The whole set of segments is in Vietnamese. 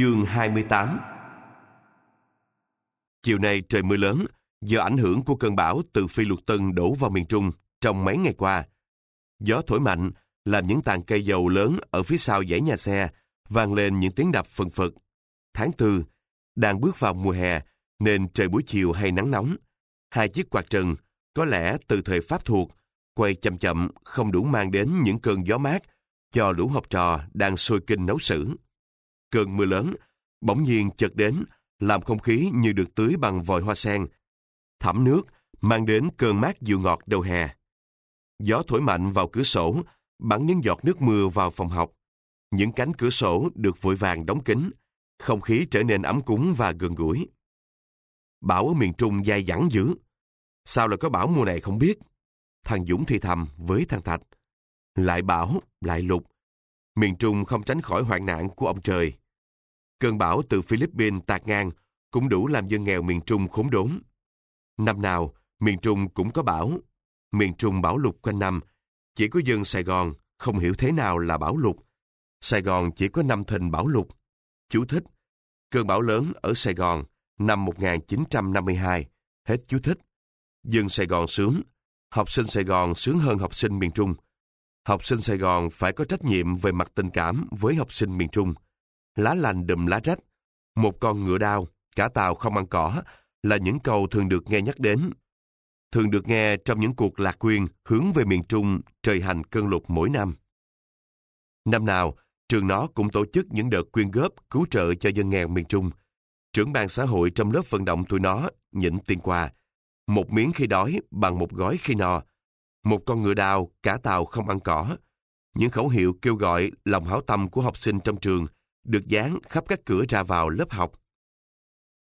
Chương 28 Chiều nay trời mưa lớn, do ảnh hưởng của cơn bão từ phi luật tân đổ vào miền Trung trong mấy ngày qua. Gió thổi mạnh, làm những tàn cây dầu lớn ở phía sau dãy nhà xe vang lên những tiếng đập phần phật. Tháng tư, đang bước vào mùa hè, nên trời buổi chiều hay nắng nóng. Hai chiếc quạt trần, có lẽ từ thời Pháp thuộc, quay chậm chậm không đủ mang đến những cơn gió mát cho lũ học trò đang sôi kinh nấu sử. Cơn mưa lớn, bỗng nhiên chợt đến, làm không khí như được tưới bằng vòi hoa sen. Thẩm nước, mang đến cơn mát dịu ngọt đầu hè. Gió thổi mạnh vào cửa sổ, bắn những giọt nước mưa vào phòng học. Những cánh cửa sổ được vội vàng đóng kín, không khí trở nên ấm cúng và gần gũi. Bão ở miền Trung dai dẳng dữ. Sao lại có bão mùa này không biết? Thằng Dũng thì thầm với thằng Thạch. Lại bão, lại lục. Miền Trung không tránh khỏi hoạn nạn của ông trời. Cơn bão từ Philippines tạt ngang cũng đủ làm dân nghèo miền Trung khốn đốn. Năm nào, miền Trung cũng có bão. Miền Trung bão lụt quanh năm. Chỉ có dân Sài Gòn không hiểu thế nào là bão lụt. Sài Gòn chỉ có năm thình bão lụt. Chú thích. Cơn bão lớn ở Sài Gòn năm 1952. Hết chú thích. Dân Sài Gòn sướng. Học sinh Sài Gòn sướng hơn học sinh miền Trung. Học sinh Sài Gòn phải có trách nhiệm về mặt tình cảm với học sinh miền Trung. Lá lành đùm lá rách. Một con ngựa đao, cả tàu không ăn cỏ là những câu thường được nghe nhắc đến. Thường được nghe trong những cuộc lạc quyên hướng về miền Trung trời hành cơn lụt mỗi năm. Năm nào, trường nó cũng tổ chức những đợt quyên góp cứu trợ cho dân nghèo miền Trung. Trưởng ban xã hội trong lớp vận động tụi nó nhịn tiền quà. Một miếng khi đói bằng một gói khi no. Một con ngựa đào, cả tàu không ăn cỏ. Những khẩu hiệu kêu gọi lòng hảo tâm của học sinh trong trường được dán khắp các cửa ra vào lớp học.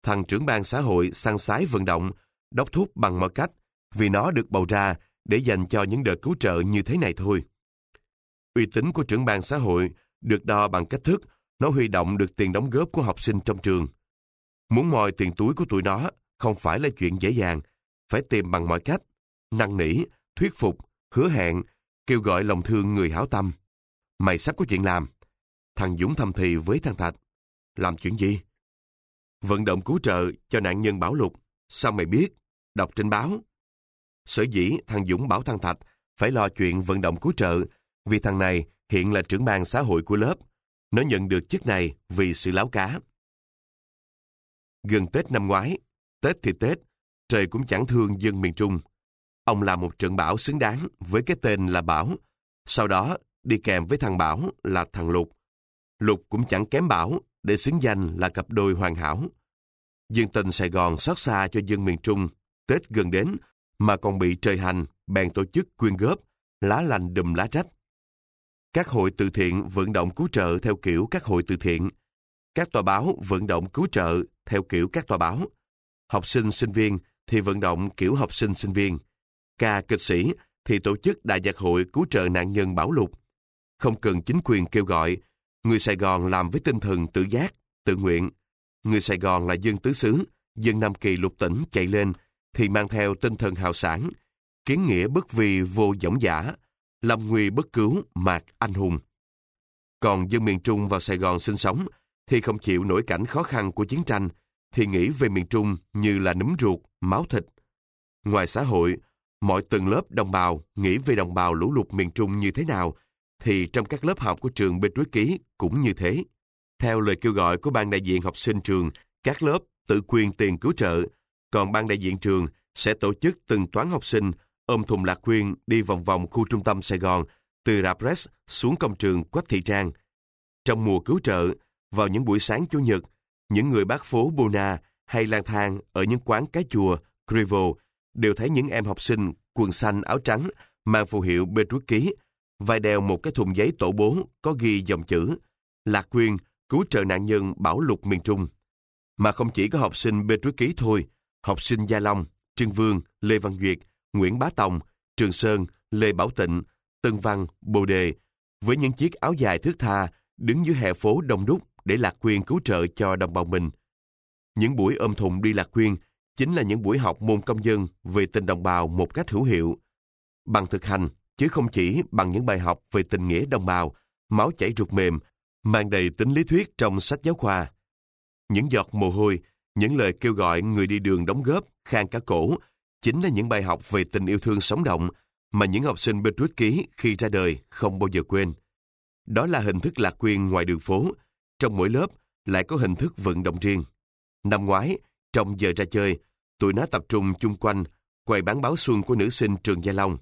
Thằng trưởng ban xã hội sang sái vận động, đốc thúc bằng mọi cách vì nó được bầu ra để dành cho những đợt cứu trợ như thế này thôi. Uy tín của trưởng ban xã hội được đo bằng cách thức nó huy động được tiền đóng góp của học sinh trong trường. Muốn moi tiền túi của tụi nó không phải là chuyện dễ dàng, phải tìm bằng mọi cách, năn nỉ, thuyết phục, hứa hẹn, kêu gọi lòng thương người hảo tâm. Mày sắp có chuyện làm. Thằng Dũng thầm thì với thằng Thạch. Làm chuyện gì? Vận động cứu trợ cho nạn nhân bão lụt. Sao mày biết? Đọc trên báo. Sở dĩ thằng Dũng bảo thằng Thạch phải lo chuyện vận động cứu trợ vì thằng này hiện là trưởng ban xã hội của lớp. Nó nhận được chức này vì sự láo cá. Gần Tết năm ngoái, Tết thì Tết, trời cũng chẳng thương dân miền Trung. Ông làm một trận bão xứng đáng với cái tên là Bảo. Sau đó, đi kèm với thằng Bảo là thằng Lục. Lục cũng chẳng kém Bảo để xứng danh là cặp đôi hoàn hảo. Dân tình Sài Gòn xót xa cho dân miền Trung, Tết gần đến mà còn bị trời hành, bèn tổ chức quyên góp, lá lành đùm lá trách. Các hội từ thiện vận động cứu trợ theo kiểu các hội từ thiện. Các tòa báo vận động cứu trợ theo kiểu các tòa báo. Học sinh sinh viên thì vận động kiểu học sinh sinh viên. Ca kịch sĩ thì tổ chức đại nhạc hội cứu trợ nạn nhân bão lụt. Không cần chính quyền kêu gọi, người Sài Gòn làm với tinh thần tự giác, tự nguyện. Người Sài Gòn là dân tứ xứ, dân Nam Kỳ lục tỉnh chạy lên thì mang theo tinh thần hào sản, kiến nghĩa bất vì vô dõng giả, lâm nguy bất cứu mạc anh hùng. Còn dân miền Trung vào Sài Gòn sinh sống thì không chịu nổi cảnh khó khăn của chiến tranh, thì nghĩ về miền Trung như là núm ruột, máu thịt. Ngoài xã hội, mọi tầng lớp đồng bào nghĩ về đồng bào lũ lụt miền Trung như thế nào, thì trong các lớp học của trường Bình Đối Ký cũng như thế. Theo lời kêu gọi của ban đại diện học sinh trường, các lớp tự quyền tiền cứu trợ, còn ban đại diện trường sẽ tổ chức từng toán học sinh ôm thùng lạc quyên đi vòng vòng khu trung tâm Sài Gòn từ Rạp Res xuống công trường Quách Thị Trang. Trong mùa cứu trợ, vào những buổi sáng Chủ nhật, những người bác phố Buna hay lang thang ở những quán cái chùa, Crivo đều thấy những em học sinh quần xanh áo trắng mang phù hiệu bê ký vai đeo một cái thùng giấy tổ bố có ghi dòng chữ Lạc Quyên cứu trợ nạn nhân bão lụt miền Trung. Mà không chỉ có học sinh bê ký thôi, học sinh Gia Long, Trương Vương, Lê Văn Duyệt, Nguyễn Bá Tòng, Trường Sơn, Lê Bảo Tịnh, Tân Văn, Bồ Đề, với những chiếc áo dài thước tha, đứng dưới hè phố đông đúc để Lạc Quyên cứu trợ cho đồng bào mình. Những buổi ôm thùng đi Lạc Quyên chính là những buổi học môn công dân về tình đồng bào một cách hữu hiệu. Bằng thực hành, chứ không chỉ bằng những bài học về tình nghĩa đồng bào, máu chảy ruột mềm, mang đầy tính lý thuyết trong sách giáo khoa. những giọt mồ hôi, những lời kêu gọi người đi đường đóng góp, khang cả cổ, chính là những bài học về tình yêu thương sống động mà những học sinh Betrut ký khi ra đời không bao giờ quên. Đó là hình thức lạc quyền ngoài đường phố. Trong mỗi lớp lại có hình thức vận động riêng. Năm ngoái, trong giờ ra chơi, tụi nó tập trung chung quanh quầy bán báo xuân của nữ sinh trường Gia Long.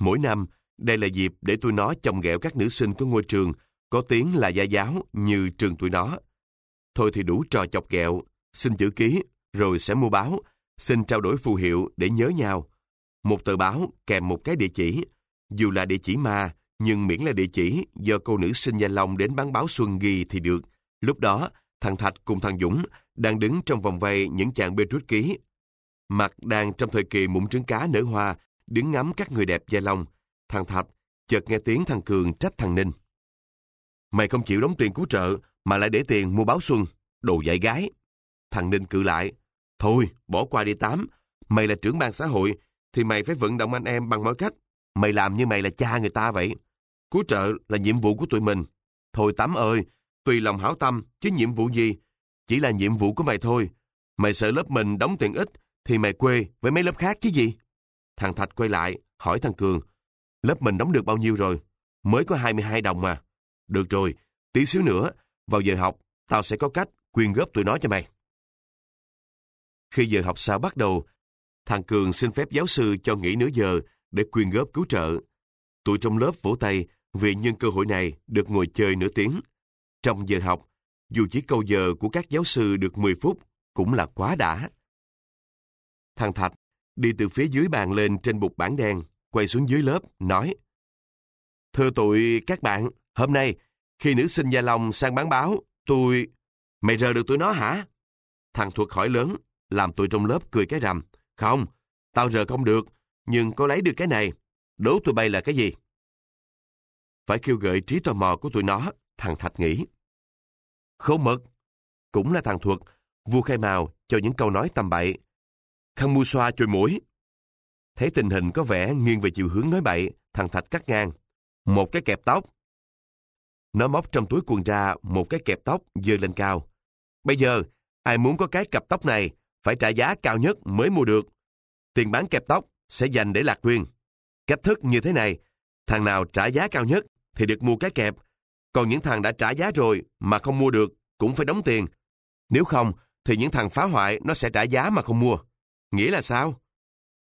Mỗi năm, đây là dịp để tụi nó chồng ghẹo các nữ sinh của ngôi trường có tiếng là gia giáo như trường tụi nó. Thôi thì đủ trò chọc ghẹo, xin chữ ký, rồi sẽ mua báo, xin trao đổi phù hiệu để nhớ nhau. Một tờ báo kèm một cái địa chỉ, dù là địa chỉ ma, nhưng miễn là địa chỉ do cô nữ sinh Gia Long đến bán báo xuân ghi thì được. Lúc đó, thằng Thạch cùng thằng Dũng đang đứng trong vòng vây những chàng bê rút ký. Mặt đang trong thời kỳ mụn trứng cá nở hoa, đứng ngắm các người đẹp Gia Long. Thằng Thạch chợt nghe tiếng thằng Cường trách thằng Ninh. Mày không chịu đóng tiền cứu trợ mà lại để tiền mua báo xuân, đồ dạy gái. Thằng Ninh cự lại. Thôi, bỏ qua đi tám. Mày là trưởng ban xã hội, thì mày phải vận động anh em bằng mọi cách. Mày làm như mày là cha người ta vậy. Cứu trợ là nhiệm vụ của tụi mình. Thôi Tám ơi, tùy lòng hảo tâm, chứ nhiệm vụ gì? Chỉ là nhiệm vụ của mày thôi. Mày sợ lớp mình đóng tiền ít, thì mày quê với mấy lớp khác chứ gì? Thằng Thạch quay lại, hỏi thằng Cường. Lớp mình đóng được bao nhiêu rồi? Mới có 22 đồng mà. Được rồi, tí xíu nữa, vào giờ học, tao sẽ có cách quyên góp tụi nó cho mày. Khi giờ học sau bắt đầu, thằng Cường xin phép giáo sư cho nghỉ nửa giờ để quyên góp cứu trợ. Tụi trong lớp vỗ tay vì nhân cơ hội này được ngồi chơi nửa tiếng. Trong giờ học, dù chỉ câu giờ của các giáo sư được 10 phút, cũng là quá đã. Thằng Thạch đi từ phía dưới bàn lên trên bục bảng đen, quay xuống dưới lớp, nói Thưa tụi các bạn, hôm nay, khi nữ sinh Gia Long sang bán báo, tôi... Mày rờ được tụi nó hả? Thằng Thuật hỏi lớn, làm tụi trong lớp cười cái rằm. Không, tao rờ không được, nhưng có lấy được cái này. Đố tụi bay là cái gì? Phải kêu gợi trí tò mò của tụi nó, thằng Thạch nghĩ. Khấu mật, cũng là thằng Thuật, vua khai mào cho những câu nói tầm bậy. Khăn mua xoa chồi mũi. Thấy tình hình có vẻ nghiêng về chiều hướng nói bậy, thằng Thạch cắt ngang. Một cái kẹp tóc. Nó móc trong túi quần ra một cái kẹp tóc dơ lên cao. Bây giờ, ai muốn có cái cặp tóc này phải trả giá cao nhất mới mua được. Tiền bán kẹp tóc sẽ dành để lạc quyên. Cách thức như thế này, thằng nào trả giá cao nhất thì được mua cái kẹp, còn những thằng đã trả giá rồi mà không mua được cũng phải đóng tiền. Nếu không, thì những thằng phá hoại nó sẽ trả giá mà không mua. Nghĩa là sao?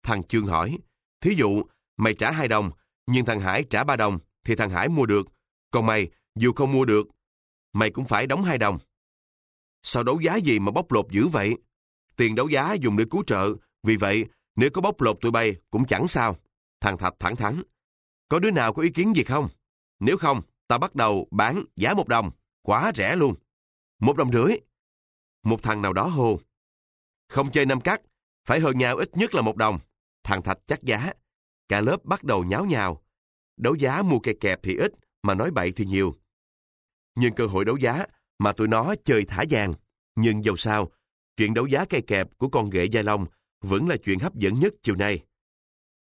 Thằng Trương hỏi, thí dụ, mày trả 2 đồng, nhưng thằng Hải trả 3 đồng, thì thằng Hải mua được. Còn mày, dù không mua được, mày cũng phải đóng 2 đồng. Sao đấu giá gì mà bóc lột dữ vậy? Tiền đấu giá dùng để cứu trợ, vì vậy nếu có bóc lột tụi bay cũng chẳng sao. Thằng Thạch thẳng thắn. Có đứa nào có ý kiến gì không? Nếu không, ta bắt đầu bán giá một đồng. Quá rẻ luôn. Một đồng rưỡi. Một thằng nào đó hô. Không chơi năm cắt, phải hơn nhau ít nhất là một đồng. Thằng Thạch chắc giá. Cả lớp bắt đầu nháo nhào. Đấu giá mua cây kẹp thì ít, mà nói bậy thì nhiều. Nhưng cơ hội đấu giá mà tụi nó chơi thả vàng. Nhưng dầu sao, chuyện đấu giá cây kẹp của con ghệ Gia Long vẫn là chuyện hấp dẫn nhất chiều nay.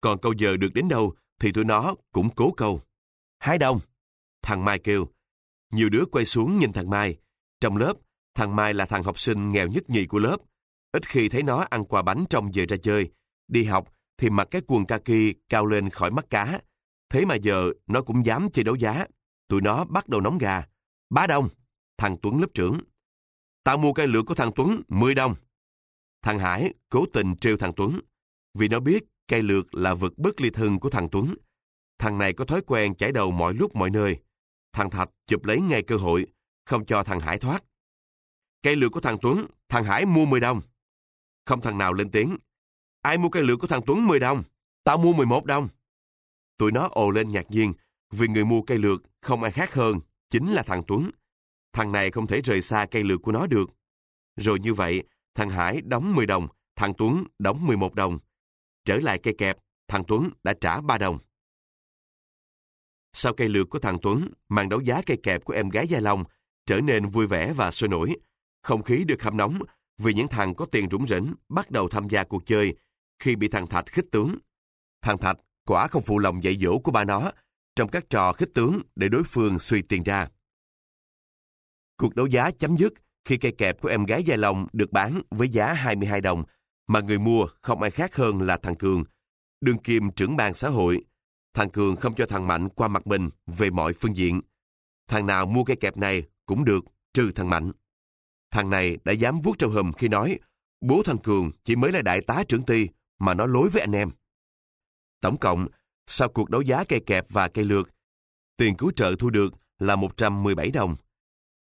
Còn câu giờ được đến đâu thì tụi nó cũng cố câu. hai đồng Thằng Mai kêu. Nhiều đứa quay xuống nhìn thằng Mai. Trong lớp, thằng Mai là thằng học sinh nghèo nhất nhì của lớp. Ít khi thấy nó ăn quà bánh trong giờ ra chơi. Đi học thì mặc cái quần kaki cao lên khỏi mắt cá. Thế mà giờ nó cũng dám chơi đấu giá. Tụi nó bắt đầu nóng gà. Bá đông. Thằng Tuấn lớp trưởng. Tao mua cây lược của thằng Tuấn 10 đồng. Thằng Hải cố tình trêu thằng Tuấn. Vì nó biết cây lược là vật bất ly thân của thằng Tuấn. Thằng này có thói quen chảy đầu mọi lúc mọi nơi. Thằng Thạch chụp lấy ngay cơ hội, không cho thằng Hải thoát. Cây lược của thằng Tuấn, thằng Hải mua 10 đồng. Không thằng nào lên tiếng. Ai mua cây lược của thằng Tuấn 10 đồng? Tao mua 11 đồng. Tụi nó ồ lên ngạc nhiên, vì người mua cây lược không ai khác hơn, chính là thằng Tuấn. Thằng này không thể rời xa cây lược của nó được. Rồi như vậy, thằng Hải đóng 10 đồng, thằng Tuấn đóng 11 đồng. Trở lại cây kẹp, thằng Tuấn đã trả 3 đồng. Sau cây lược của thằng Tuấn, màn đấu giá cây kẹp của em gái Gia Long trở nên vui vẻ và sôi nổi. Không khí được hâm nóng vì những thằng có tiền rủng rỉnh bắt đầu tham gia cuộc chơi khi bị thằng Thạch khích tướng. Thằng Thạch quả không phụ lòng dạy dỗ của ba nó trong các trò khích tướng để đối phương suy tiền ra. Cuộc đấu giá chấm dứt khi cây kẹp của em gái Gia Long được bán với giá 22 đồng, mà người mua không ai khác hơn là thằng Cường, đương kim trưởng ban xã hội. Thằng Cường không cho thằng Mạnh qua mặt mình về mọi phương diện. Thằng nào mua cây kẹp này cũng được, trừ thằng Mạnh. Thằng này đã dám vuốt trong hùm khi nói bố thằng Cường chỉ mới là đại tá trưởng ty mà nó lối với anh em. Tổng cộng, sau cuộc đấu giá cây kẹp và cây lược, tiền cứu trợ thu được là 117 đồng.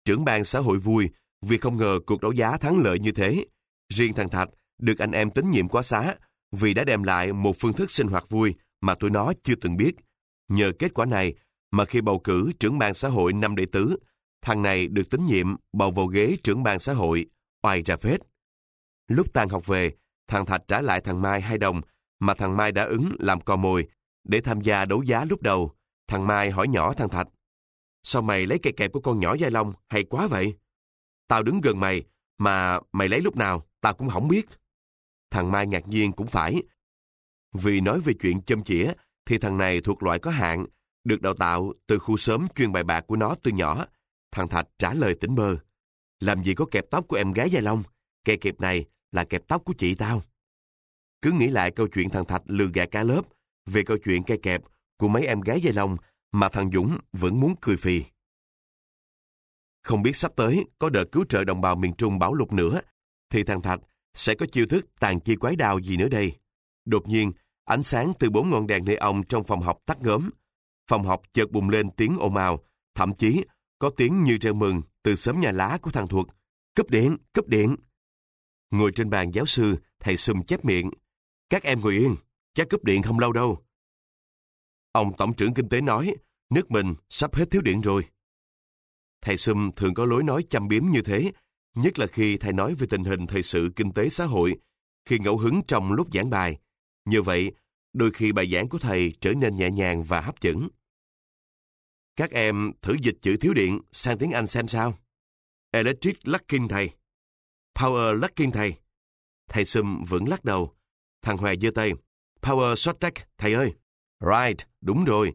Trưởng ban xã hội vui vì không ngờ cuộc đấu giá thắng lợi như thế. Riêng thằng Thạch được anh em tín nhiệm quá xá vì đã đem lại một phương thức sinh hoạt vui mà tụi nó chưa từng biết. Nhờ kết quả này mà khi bầu cử trưởng ban xã hội năm đệ tứ, thằng này được tín nhiệm bầu vào ghế trưởng ban xã hội, oai ra phết. Lúc tan học về, thằng Thạch trả lại thằng Mai hai đồng mà thằng Mai đã ứng làm cò mồi để tham gia đấu giá lúc đầu. Thằng Mai hỏi nhỏ thằng Thạch, sao mày lấy cây kẹp của con nhỏ Giai Long hay quá vậy? Tao đứng gần mày, mà mày lấy lúc nào, tao cũng không biết. Thằng Mai ngạc nhiên cũng phải. Vì nói về chuyện châm chĩa, thì thằng này thuộc loại có hạn, được đào tạo từ khu sớm chuyên bài bạc của nó từ nhỏ. Thằng Thạch trả lời tỉnh bơ. Làm gì có kẹp tóc của em gái Gia Long? Kẹp kẹp này là kẹp tóc của chị tao. Cứ nghĩ lại câu chuyện thằng Thạch lừa gạt cả lớp về câu chuyện cây kẹp của mấy em gái Gia Long mà thằng Dũng vẫn muốn cười phì. Không biết sắp tới có đợt cứu trợ đồng bào miền Trung bão lụt nữa, thì thằng Thạch sẽ có chiêu thức tàn chi quái đào gì nữa đây. Đột nhiên, ánh sáng từ bốn ngọn đèn neon trong phòng học tắt ngớm. Phòng học chợt bùng lên tiếng ồn ào, thậm chí có tiếng như reo mừng từ sớm nhà lá của thằng Thuật. Cấp điện, cấp điện. Ngồi trên bàn giáo sư, thầy Sum chép miệng. Các em ngồi yên, chắc cấp điện không lâu đâu. Ông Tổng trưởng Kinh tế nói, nước mình sắp hết thiếu điện rồi. Thầy Sum thường có lối nói chăm biếm như thế, nhất là khi thầy nói về tình hình thời sự kinh tế xã hội, khi ngẫu hứng trong lúc giảng bài. Như vậy, đôi khi bài giảng của thầy trở nên nhẹ nhàng và hấp dẫn. Các em thử dịch chữ thiếu điện sang tiếng Anh xem sao. Electric lacking thầy. Power lacking thầy. Thầy Sum vẫn lắc đầu. Thằng Hoài giơ tay. Power shortage thầy ơi. Right, đúng rồi.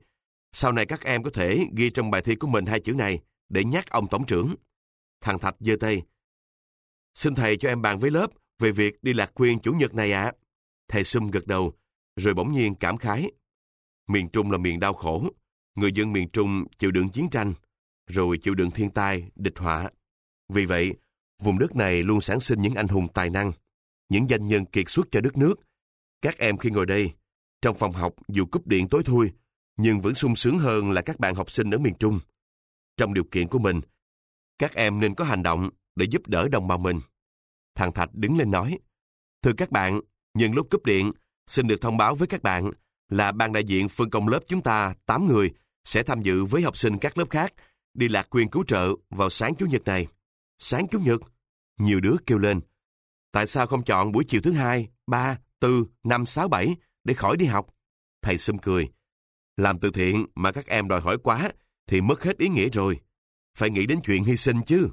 Sau này các em có thể ghi trong bài thi của mình hai chữ này để nhắc ông tổng trưởng. Thằng Thạch giơ tay. Xin thầy cho em bàn với lớp về việc đi lạc quyên chủ nhật này ạ. Thầy Sum gật đầu, rồi bỗng nhiên cảm khái. Miền Trung là miền đau khổ. Người dân miền Trung chịu đựng chiến tranh, rồi chịu đựng thiên tai, địch họa. Vì vậy, vùng đất này luôn sản sinh những anh hùng tài năng, những danh nhân kiệt xuất cho đất nước. Các em khi ngồi đây, trong phòng học dù cúp điện tối thui, nhưng vẫn sung sướng hơn là các bạn học sinh ở miền Trung. Trong điều kiện của mình, các em nên có hành động để giúp đỡ đồng bào mình. Thằng Thạch đứng lên nói, Thưa các bạn, nhân lúc cúp điện, xin được thông báo với các bạn là ban đại diện phân công lớp chúng ta 8 người sẽ tham dự với học sinh các lớp khác đi lạc quyền cứu trợ vào sáng Chủ nhật này. Sáng Chủ nhật? Nhiều đứa kêu lên. Tại sao không chọn buổi chiều thứ hai, ba, tư, năm, sáu, bảy để khỏi đi học? Thầy xâm cười. Làm từ thiện mà các em đòi hỏi quá thì mất hết ý nghĩa rồi. Phải nghĩ đến chuyện hy sinh chứ.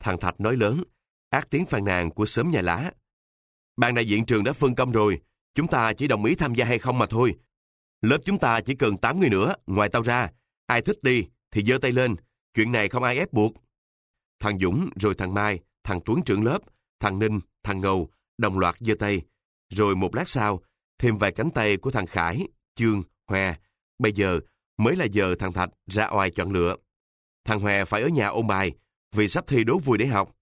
Thằng Thạch nói lớn, ác tiếng phàn nàn của sớm nhà lá. Ban đại diện trường đã phân công rồi, chúng ta chỉ đồng ý tham gia hay không mà thôi. Lớp chúng ta chỉ cần 8 người nữa, ngoài tao ra. Ai thích đi thì giơ tay lên, chuyện này không ai ép buộc. Thằng Dũng, rồi thằng Mai, thằng Tuấn trưởng lớp, thằng Ninh, thằng Ngầu, đồng loạt giơ tay. Rồi một lát sau, thêm vài cánh tay của thằng Khải, Chương, Hoe. Bây giờ mới là giờ thằng Thạch ra oai chọn lựa. Thằng Hoe phải ở nhà ôn bài, vì sắp thi đố vui để học.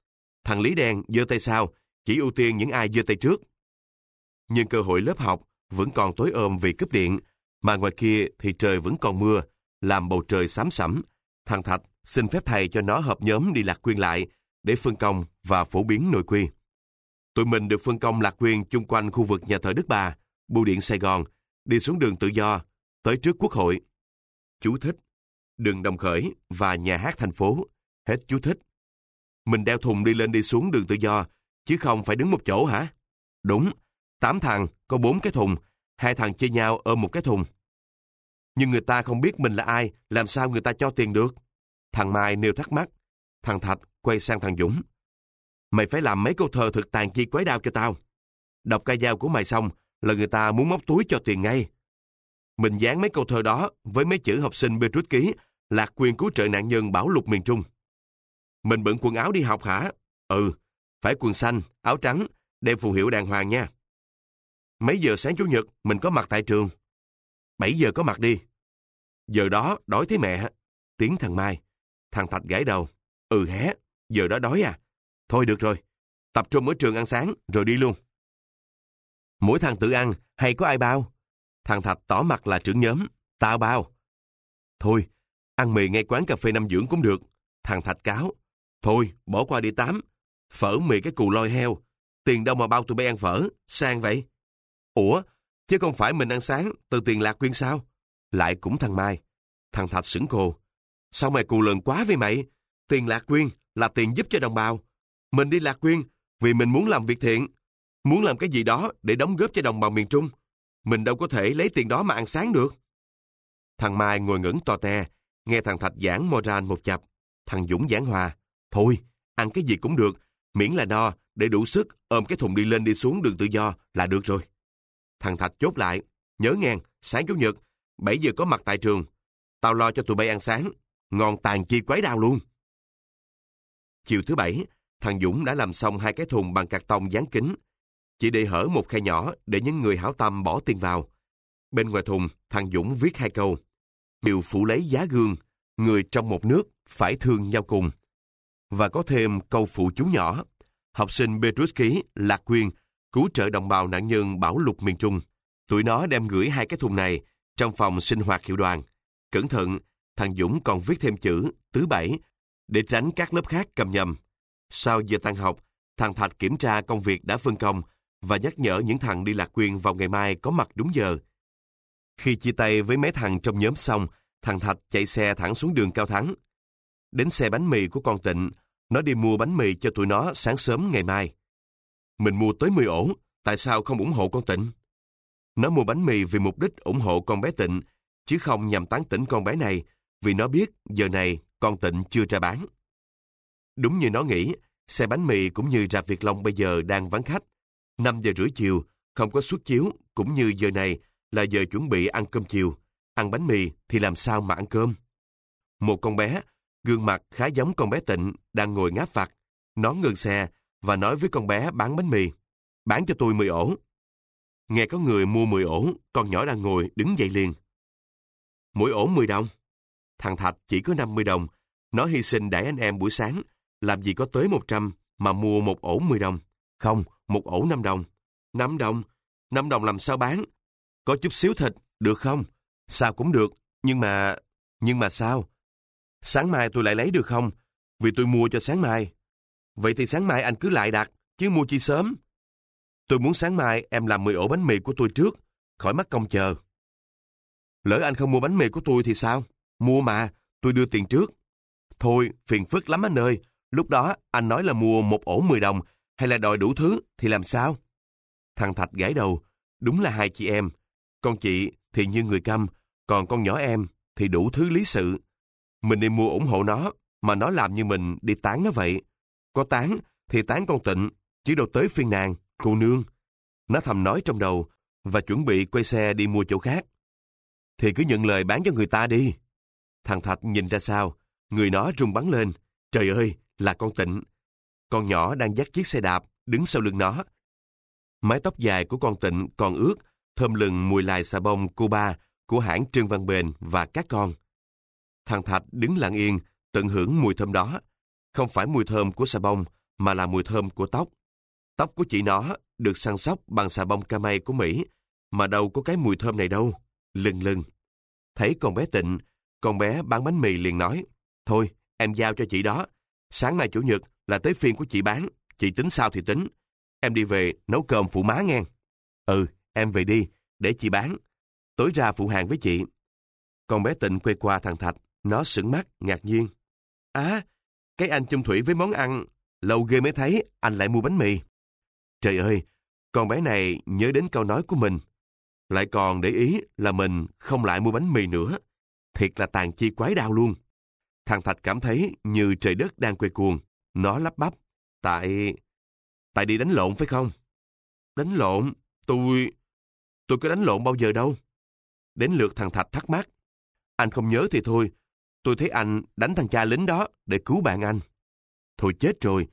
Thằng Lý Đen giơ tay sau, chỉ ưu tiên những ai giơ tay trước. Nhưng cơ hội lớp học vẫn còn tối ôm vì cúp điện, mà ngoài kia thì trời vẫn còn mưa, làm bầu trời xám sẫm. Thằng Thạch xin phép thầy cho nó hợp nhóm đi lạc quyên lại để phân công và phổ biến nội quy. Tụi mình được phân công lạc quyên chung quanh khu vực nhà thờ Đức Bà, bưu điện Sài Gòn, đi xuống đường tự do, tới trước quốc hội. Chú thích, đường Đồng Khởi và nhà hát thành phố. Hết chú thích. Mình đeo thùng đi lên đi xuống đường tự do, chứ không phải đứng một chỗ hả? Đúng, tám thằng, có bốn cái thùng, hai thằng chia nhau ôm một cái thùng. Nhưng người ta không biết mình là ai, làm sao người ta cho tiền được? Thằng Mai nêu thắc mắc. Thằng Thạch quay sang thằng Dũng. Mày phải làm mấy câu thơ thực tàn chi quái đao cho tao. Đọc ca dao của mày xong là người ta muốn móc túi cho tiền ngay. Mình dán mấy câu thơ đó với mấy chữ học sinh Beatrice ký lạc quyền cứu trợ nạn nhân bảo lục miền Trung. mình bận quần áo đi học hả? Ừ, phải quần xanh, áo trắng, đeo phù hiệu đàng hoàng nha. Mấy giờ sáng Chủ nhật mình có mặt tại trường? 7 giờ có mặt đi. Giờ đó đói thế mẹ. Tiếng thằng Mai. Thằng Thạch gãi đầu. Ừ hé, giờ đó đói à? Thôi được rồi, tập trung ở trường ăn sáng rồi đi luôn. Mỗi thằng tự ăn hay có ai bao? Thằng Thạch tỏ mặt là trưởng nhóm. Tao bao. Thôi, ăn mì ngay quán cà phê Nam Dưỡng cũng được. Thằng Thạch cáo. Thôi, bỏ qua đi tám. Phở mì cái cù lôi heo. Tiền đâu mà bao tụi bay ăn phở, sang vậy? Ủa, chứ không phải mình ăn sáng từ tiền lạc quyên sao? Lại cũng thằng Mai. Thằng Thạch sững cô. Sao mày cù lần quá với mày? Tiền lạc quyên là tiền giúp cho đồng bào. Mình đi lạc quyên vì mình muốn làm việc thiện. Muốn làm cái gì đó để đóng góp cho đồng bào miền Trung. Mình đâu có thể lấy tiền đó mà ăn sáng được. Thằng Mai ngồi ngẩn to te, nghe thằng Thạch giảng Moran một chập. Thằng Dũng giảng hòa. Thôi, ăn cái gì cũng được, miễn là no, để đủ sức ôm cái thùng đi lên đi xuống đường tự do là được rồi. Thằng Thạch chốt lại. Nhớ ngang, sáng Chủ nhật, 7 giờ có mặt tại trường. Tao lo cho tụi bay ăn sáng. Ngon tàn chi quái đau luôn. Chiều thứ bảy, thằng Dũng đã làm xong hai cái thùng bằng cạc tông dán kính. Chỉ để hở một khe nhỏ để những người hảo tâm bỏ tiền vào. Bên ngoài thùng, thằng Dũng viết hai câu. Điều phủ lấy giá gương, người trong một nước phải thương nhau cùng. Và có thêm câu phụ chú nhỏ. Học sinh Petruski, Lạc Quyên, cứu trợ đồng bào nạn nhân bão lụt miền Trung. Tụi nó đem gửi hai cái thùng này trong phòng sinh hoạt hiệu đoàn. Cẩn thận, thằng Dũng còn viết thêm chữ tứ bảy để tránh các lớp khác cầm nhầm. Sau giờ tan học, thằng Thạch kiểm tra công việc đã phân công và nhắc nhở những thằng đi lạc quyên vào ngày mai có mặt đúng giờ. Khi chia tay với mấy thằng trong nhóm xong, thằng Thạch chạy xe thẳng xuống đường Cao Thắng. Đến xe bánh mì của con Tịnh, nó đi mua bánh mì cho tụi nó sáng sớm ngày mai. Mình mua tới 10 ổ, tại sao không ủng hộ con Tịnh? Nó mua bánh mì vì mục đích ủng hộ con bé Tịnh, chứ không nhằm tán tỉnh con bé này, vì nó biết giờ này con Tịnh chưa ra bán. Đúng như nó nghĩ, xe bánh mì cũng như rạp Việt Long bây giờ đang vắng khách. 5 giờ rưỡi chiều, không có suất chiếu, cũng như giờ này là giờ chuẩn bị ăn cơm chiều. Ăn bánh mì thì làm sao mà ăn cơm? Một con bé, gương mặt khá giống con bé Tịnh, đang ngồi ngáp vặt. Nó ngừng xe và nói với con bé bán bánh mì. Bán cho tôi 10 ổ. Nghe có người mua 10 ổ, con nhỏ đang ngồi đứng dậy liền. Mỗi ổ 10 đồng. Thằng Thạch chỉ có 50 đồng. Nó hy sinh đẩy anh em buổi sáng, làm gì có tới 100 mà mua một ổ 10 đồng. Không, một ổ 5 đồng. 5 đồng? 5 đồng làm sao bán? Có chút xíu thịt, được không? Sao cũng được, nhưng mà... Nhưng mà sao? Sáng mai tôi lại lấy được không? Vì tôi mua cho sáng mai. Vậy thì sáng mai anh cứ lại đặt, chứ mua chi sớm. Tôi muốn sáng mai em làm 10 ổ bánh mì của tôi trước, khỏi mất công chờ. Lỡ anh không mua bánh mì của tôi thì sao? Mua mà, tôi đưa tiền trước. Thôi, phiền phức lắm anh ơi. Lúc đó anh nói là mua một ổ 10 đồng hay là đòi đủ thứ thì làm sao? Thằng Thạch gãi đầu, đúng là hai chị em. Con chị thì như người câm, còn con nhỏ em thì đủ thứ lý sự. Mình đi mua ủng hộ nó, mà nó làm như mình đi tán nó vậy. Có tán thì tán con tịnh, chỉ đâu tới phiên nàng, cô nương. Nó thầm nói trong đầu và chuẩn bị quay xe đi mua chỗ khác. Thì cứ nhận lời bán cho người ta đi. Thằng Thạch nhìn ra sao, người nó rung bắn lên. Trời ơi, là con tịnh. Con nhỏ đang dắt chiếc xe đạp, đứng sau lưng nó. Mái tóc dài của con tịnh còn ướt, thơm lừng mùi lài xà bông Cuba của hãng Trương Văn Bền và các con. Thằng Thạch đứng lặng yên, tận hưởng mùi thơm đó. Không phải mùi thơm của xà bông, mà là mùi thơm của tóc. Tóc của chị nó được săn sóc bằng xà bông camay của Mỹ, mà đâu có cái mùi thơm này đâu. Lưng lưng. Thấy con bé tịnh, con bé bán bánh mì liền nói, Thôi, em giao cho chị đó. Sáng mai Chủ nhật là tới phiên của chị bán, chị tính sao thì tính. Em đi về nấu cơm phụ má nghe. Ừ, em về đi, để chị bán. Tối ra phụ hàng với chị. Con bé tịnh quay qua thằng Thạch, nó sững mắt, ngạc nhiên. Á, cái anh chung thủy với món ăn, lâu ghê mới thấy anh lại mua bánh mì. Trời ơi, con bé này nhớ đến câu nói của mình. Lại còn để ý là mình không lại mua bánh mì nữa. Thiệt là tàn chi quái đau luôn. Thằng Thạch cảm thấy như trời đất đang quay cuồng. Nó lắp bắp. Tại... Tại đi đánh lộn phải không? Đánh lộn? Tôi... Tôi có đánh lộn bao giờ đâu. Đến lượt thằng Thạch thắc mắc. Anh không nhớ thì thôi. Tôi thấy anh đánh thằng cha lính đó để cứu bạn anh. thôi chết rồi.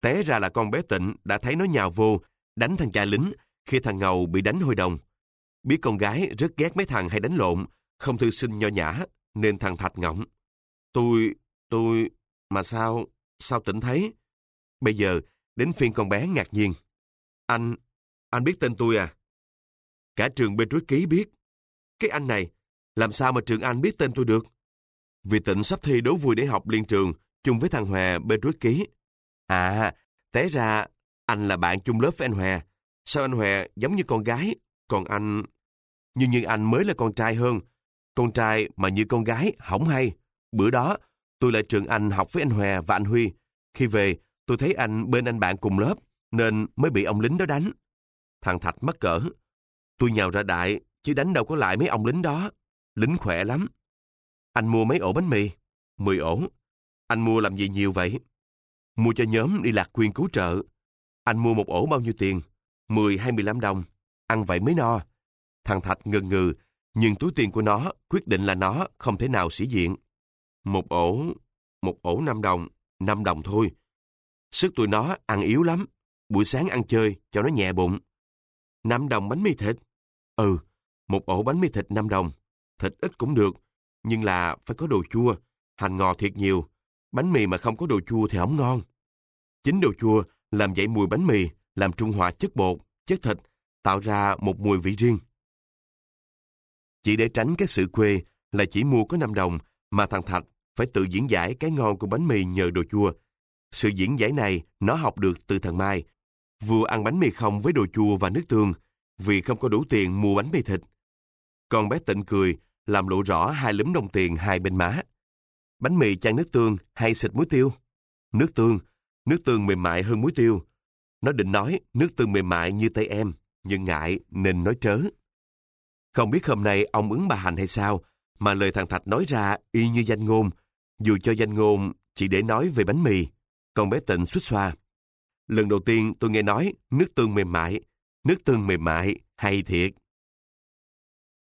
Té ra là con bé Tịnh đã thấy nó nhào vô, đánh thằng cha lính khi thằng Ngầu bị đánh hôi đồng. Biết con gái rất ghét mấy thằng hay đánh lộn, không thư sinh nho nhã, nên thằng Thạch ngọng. Tôi, tôi, mà sao, sao Tịnh thấy? Bây giờ, đến phiên con bé ngạc nhiên. Anh, anh biết tên tôi à? Cả trường bên rối ký biết. Cái anh này, làm sao mà trường anh biết tên tôi được? Vì Tịnh sắp thi đố vui để học liên trường, chung với thằng Hòa bên rối ký. À, té ra anh là bạn chung lớp với anh Hòa. Sao anh Hòa giống như con gái, còn anh... Như như anh mới là con trai hơn. Con trai mà như con gái, hỏng hay. Bữa đó, tôi lại trường anh học với anh Hòa và anh Huy. Khi về, tôi thấy anh bên anh bạn cùng lớp, nên mới bị ông lính đó đánh. Thằng Thạch mắc cỡ. Tôi nhào ra đại, chứ đánh đâu có lại mấy ông lính đó. Lính khỏe lắm. Anh mua mấy ổ bánh mì? Mười ổ. Anh mua làm gì nhiều vậy? Mua cho nhóm đi lạc quyên cứu trợ. Anh mua một ổ bao nhiêu tiền? Mười hay mười lăm đồng. Ăn vậy mới no. Thằng Thạch ngần ngừ, nhưng túi tiền của nó quyết định là nó không thể nào sĩ diện. Một ổ, một ổ năm đồng, năm đồng thôi. Sức tụi nó ăn yếu lắm. Buổi sáng ăn chơi cho nó nhẹ bụng. Năm đồng bánh mì thịt. Ừ, một ổ bánh mì thịt năm đồng. Thịt ít cũng được, nhưng là phải có đồ chua, hành ngò thiệt nhiều. Bánh mì mà không có đồ chua thì không ngon. Chính đồ chua làm dậy mùi bánh mì, làm trung hòa chất bột, chất thịt, tạo ra một mùi vị riêng. Chỉ để tránh cái sự quê là chỉ mua có 5 đồng mà thằng Thạch phải tự diễn giải cái ngon của bánh mì nhờ đồ chua. Sự diễn giải này nó học được từ thằng Mai. Vừa ăn bánh mì không với đồ chua và nước tương vì không có đủ tiền mua bánh mì thịt. Con bé tịnh cười làm lộ rõ hai lúm đồng tiền hai bên má. Bánh mì chan nước tương hay xịt muối tiêu? Nước tương, nước tương mềm mại hơn muối tiêu. Nó định nói nước tương mềm mại như tay em, nhưng ngại nên nói trớ. Không biết hôm nay ông ứng bà hành hay sao, mà lời thằng Thạch nói ra y như danh ngôn, dù cho danh ngôn chỉ để nói về bánh mì. Con bé tịnh xuất xoa. Lần đầu tiên tôi nghe nói nước tương mềm mại, nước tương mềm mại, hay thiệt.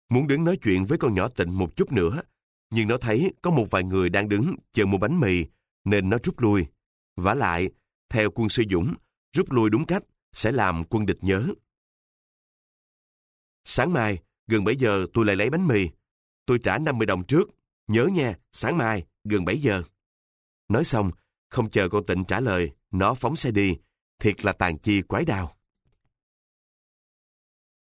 Muốn đứng nói chuyện với con nhỏ tịnh một chút nữa, nhưng nó thấy có một vài người đang đứng chờ mua bánh mì, nên nó rút lui. vả lại, theo quân sư Dũng, rút lui đúng cách sẽ làm quân địch nhớ. Sáng mai, gần 7 giờ tôi lại lấy bánh mì. Tôi trả 50 đồng trước. Nhớ nha, sáng mai, gần 7 giờ. Nói xong, không chờ con tịnh trả lời, nó phóng xe đi. Thiệt là tàn chi quái đào.